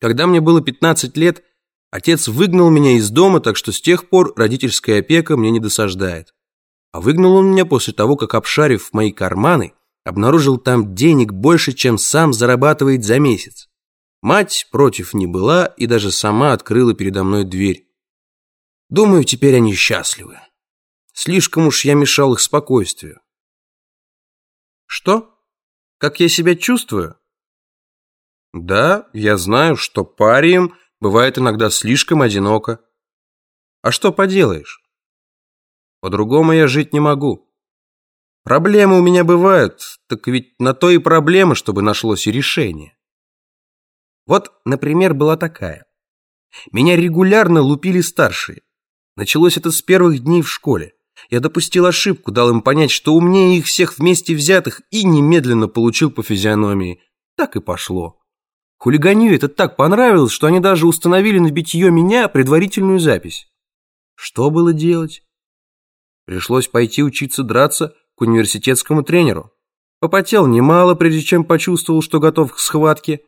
Когда мне было 15 лет, отец выгнал меня из дома, так что с тех пор родительская опека мне не досаждает. А выгнал он меня после того, как, обшарив мои карманы, обнаружил там денег больше, чем сам зарабатывает за месяц. Мать против не была и даже сама открыла передо мной дверь. Думаю, теперь они счастливы. Слишком уж я мешал их спокойствию. Что? Как я себя чувствую? Да, я знаю, что парием бывает иногда слишком одиноко. А что поделаешь? По-другому я жить не могу. Проблемы у меня бывают, так ведь на то и проблема, чтобы нашлось и решение. Вот, например, была такая. Меня регулярно лупили старшие. Началось это с первых дней в школе. Я допустил ошибку, дал им понять, что умнее их всех вместе взятых, и немедленно получил по физиономии. Так и пошло. Хулиганью это так понравилось, что они даже установили на битье меня предварительную запись. Что было делать? Пришлось пойти учиться драться к университетскому тренеру. Попотел немало, прежде чем почувствовал, что готов к схватке,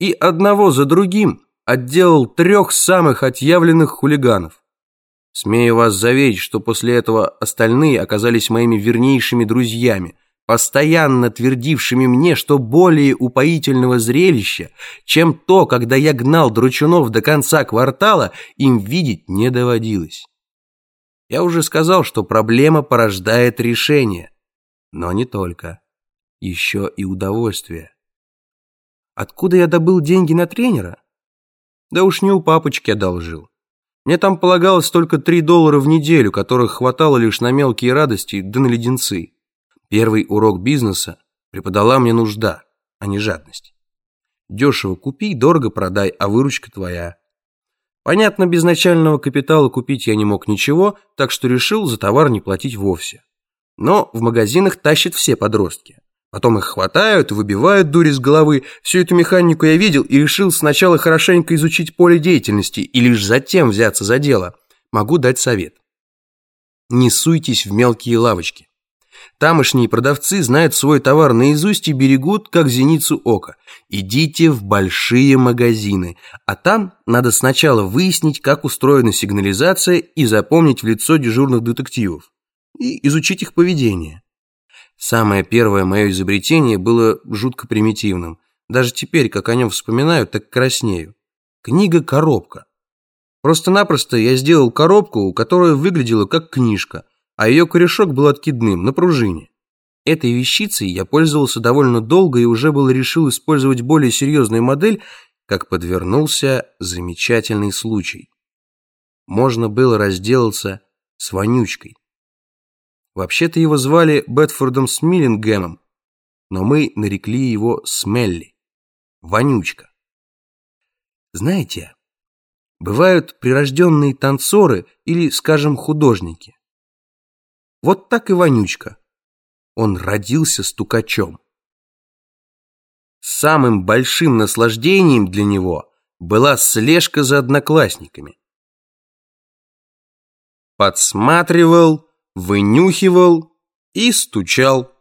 и одного за другим отделал трех самых отъявленных хулиганов. Смею вас заверить, что после этого остальные оказались моими вернейшими друзьями, постоянно твердившими мне, что более упоительного зрелища, чем то, когда я гнал дручунов до конца квартала, им видеть не доводилось. Я уже сказал, что проблема порождает решение, но не только, еще и удовольствие. Откуда я добыл деньги на тренера? Да уж не у папочки одолжил. Мне там полагалось только 3 доллара в неделю, которых хватало лишь на мелкие радости да на леденцы. Первый урок бизнеса преподала мне нужда, а не жадность. Дешево купи, дорого продай, а выручка твоя. Понятно, без начального капитала купить я не мог ничего, так что решил за товар не платить вовсе. Но в магазинах тащат все подростки. Потом их хватают выбивают дури с головы. Всю эту механику я видел и решил сначала хорошенько изучить поле деятельности и лишь затем взяться за дело. Могу дать совет. Не суйтесь в мелкие лавочки. Тамошние продавцы знают свой товар наизусть и берегут, как зеницу ока. Идите в большие магазины, а там надо сначала выяснить, как устроена сигнализация и запомнить в лицо дежурных детективов. И изучить их поведение. Самое первое мое изобретение было жутко примитивным. Даже теперь, как о нем вспоминаю, так краснею. Книга-коробка. Просто-напросто я сделал коробку, которая выглядела как книжка, а ее корешок был откидным, на пружине. Этой вещицей я пользовался довольно долго и уже было решил использовать более серьезную модель, как подвернулся замечательный случай. Можно было разделаться с вонючкой. Вообще-то его звали Бетфордом Смиллингемом, но мы нарекли его Смелли. Вонючка. Знаете, бывают прирожденные танцоры или, скажем, художники. Вот так и Вонючка. Он родился стукачом. Самым большим наслаждением для него была слежка за одноклассниками. Подсматривал, вынюхивал и стучал.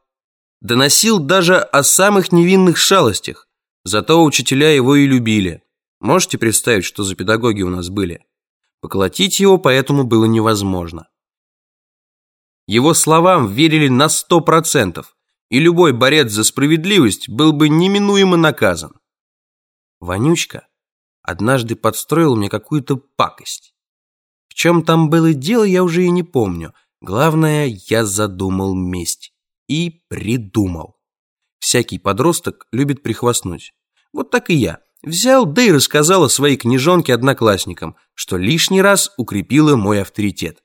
Доносил даже о самых невинных шалостях, зато учителя его и любили. Можете представить, что за педагоги у нас были? Поколотить его поэтому было невозможно. Его словам верили на сто процентов, и любой борец за справедливость был бы неминуемо наказан. Вонючка однажды подстроил мне какую-то пакость. В чем там было дело, я уже и не помню – Главное, я задумал месть. И придумал. Всякий подросток любит прихвастнуть. Вот так и я. Взял, да и рассказал о своей книжонке одноклассникам, что лишний раз укрепило мой авторитет.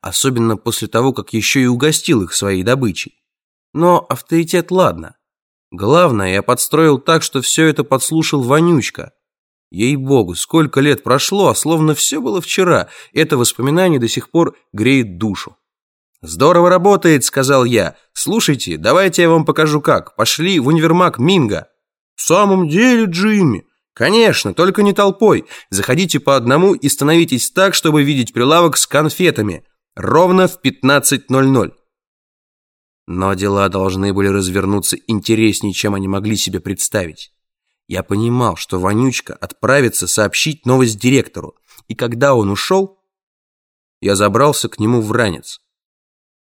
Особенно после того, как еще и угостил их своей добычей. Но авторитет ладно. Главное, я подстроил так, что все это подслушал Вонючка. Ей-богу, сколько лет прошло, а словно все было вчера. Это воспоминание до сих пор греет душу. «Здорово работает», — сказал я. «Слушайте, давайте я вам покажу как. Пошли в универмаг Минга». «В самом деле, Джимми?» «Конечно, только не толпой. Заходите по одному и становитесь так, чтобы видеть прилавок с конфетами. Ровно в 15.00». Но дела должны были развернуться интереснее, чем они могли себе представить. Я понимал, что Вонючка отправится сообщить новость директору, и когда он ушел, я забрался к нему в ранец.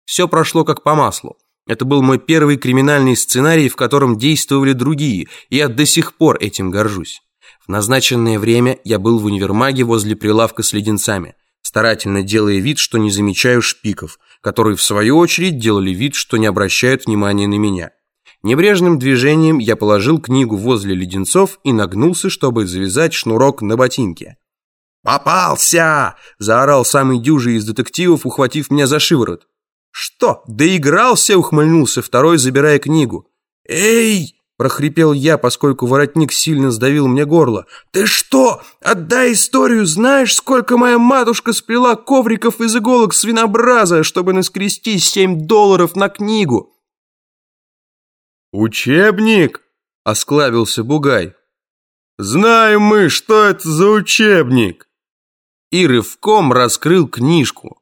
Все прошло как по маслу. Это был мой первый криминальный сценарий, в котором действовали другие, и я до сих пор этим горжусь. В назначенное время я был в универмаге возле прилавка с леденцами, старательно делая вид, что не замечаю шпиков, которые в свою очередь делали вид, что не обращают внимания на меня. Небрежным движением я положил книгу возле леденцов и нагнулся, чтобы завязать шнурок на ботинке. «Попался!» – заорал самый дюжий из детективов, ухватив меня за шиворот. «Что, доигрался?» – ухмыльнулся второй, забирая книгу. «Эй!» – прохрипел я, поскольку воротник сильно сдавил мне горло. «Ты что? Отдай историю! Знаешь, сколько моя матушка сплела ковриков из иголок свинобраза, чтобы наскрести семь долларов на книгу?» «Учебник?» – осклавился Бугай. «Знаем мы, что это за учебник!» И рывком раскрыл книжку.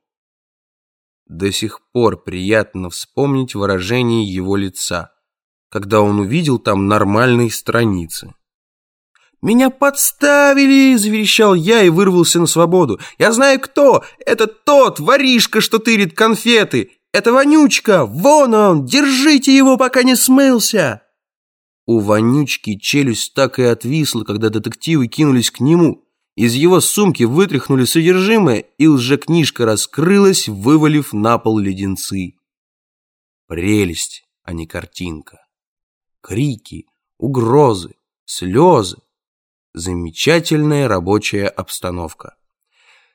До сих пор приятно вспомнить выражение его лица, когда он увидел там нормальные страницы. «Меня подставили!» – заверещал я и вырвался на свободу. «Я знаю кто! Это тот воришка, что тырит конфеты! Это Вонючка! Вон он! Держите его, пока не смылся!» У Вонючки челюсть так и отвисла, когда детективы кинулись к нему. Из его сумки вытряхнули содержимое, и лжекнижка раскрылась, вывалив на пол леденцы. Прелесть, а не картинка. Крики, угрозы, слезы. Замечательная рабочая обстановка.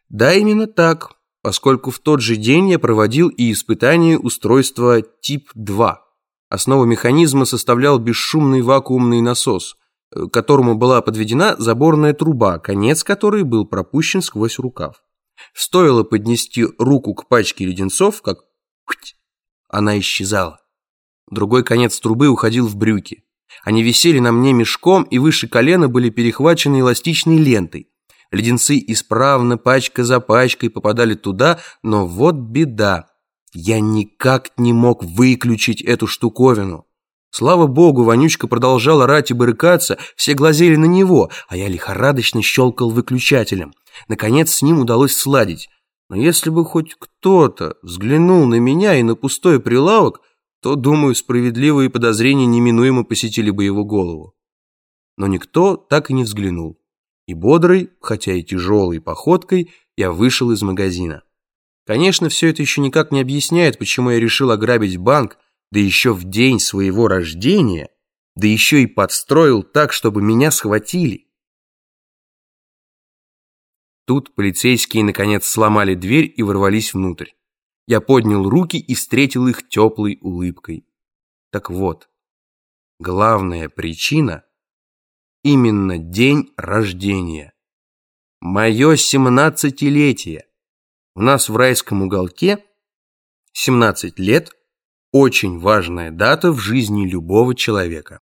Да, именно так, поскольку в тот же день я проводил и испытание устройства тип-2. Основу механизма составлял бесшумный вакуумный насос, к которому была подведена заборная труба, конец которой был пропущен сквозь рукав. Стоило поднести руку к пачке леденцов, как она исчезала. Другой конец трубы уходил в брюки. Они висели на мне мешком и выше колена были перехвачены эластичной лентой. Леденцы исправно, пачка за пачкой, попадали туда, но вот беда. Я никак не мог выключить эту штуковину. Слава богу, Вонючка продолжал орать и брыкаться, все глазели на него, а я лихорадочно щелкал выключателем. Наконец с ним удалось сладить. Но если бы хоть кто-то взглянул на меня и на пустой прилавок, то, думаю, справедливые подозрения неминуемо посетили бы его голову. Но никто так и не взглянул. И бодрой, хотя и тяжелой походкой, я вышел из магазина. Конечно, все это еще никак не объясняет, почему я решил ограбить банк, да еще в день своего рождения, да еще и подстроил так, чтобы меня схватили. Тут полицейские наконец сломали дверь и ворвались внутрь. Я поднял руки и встретил их теплой улыбкой. Так вот, главная причина – именно день рождения. Мое семнадцатилетие. У нас в райском уголке 17 лет – очень важная дата в жизни любого человека.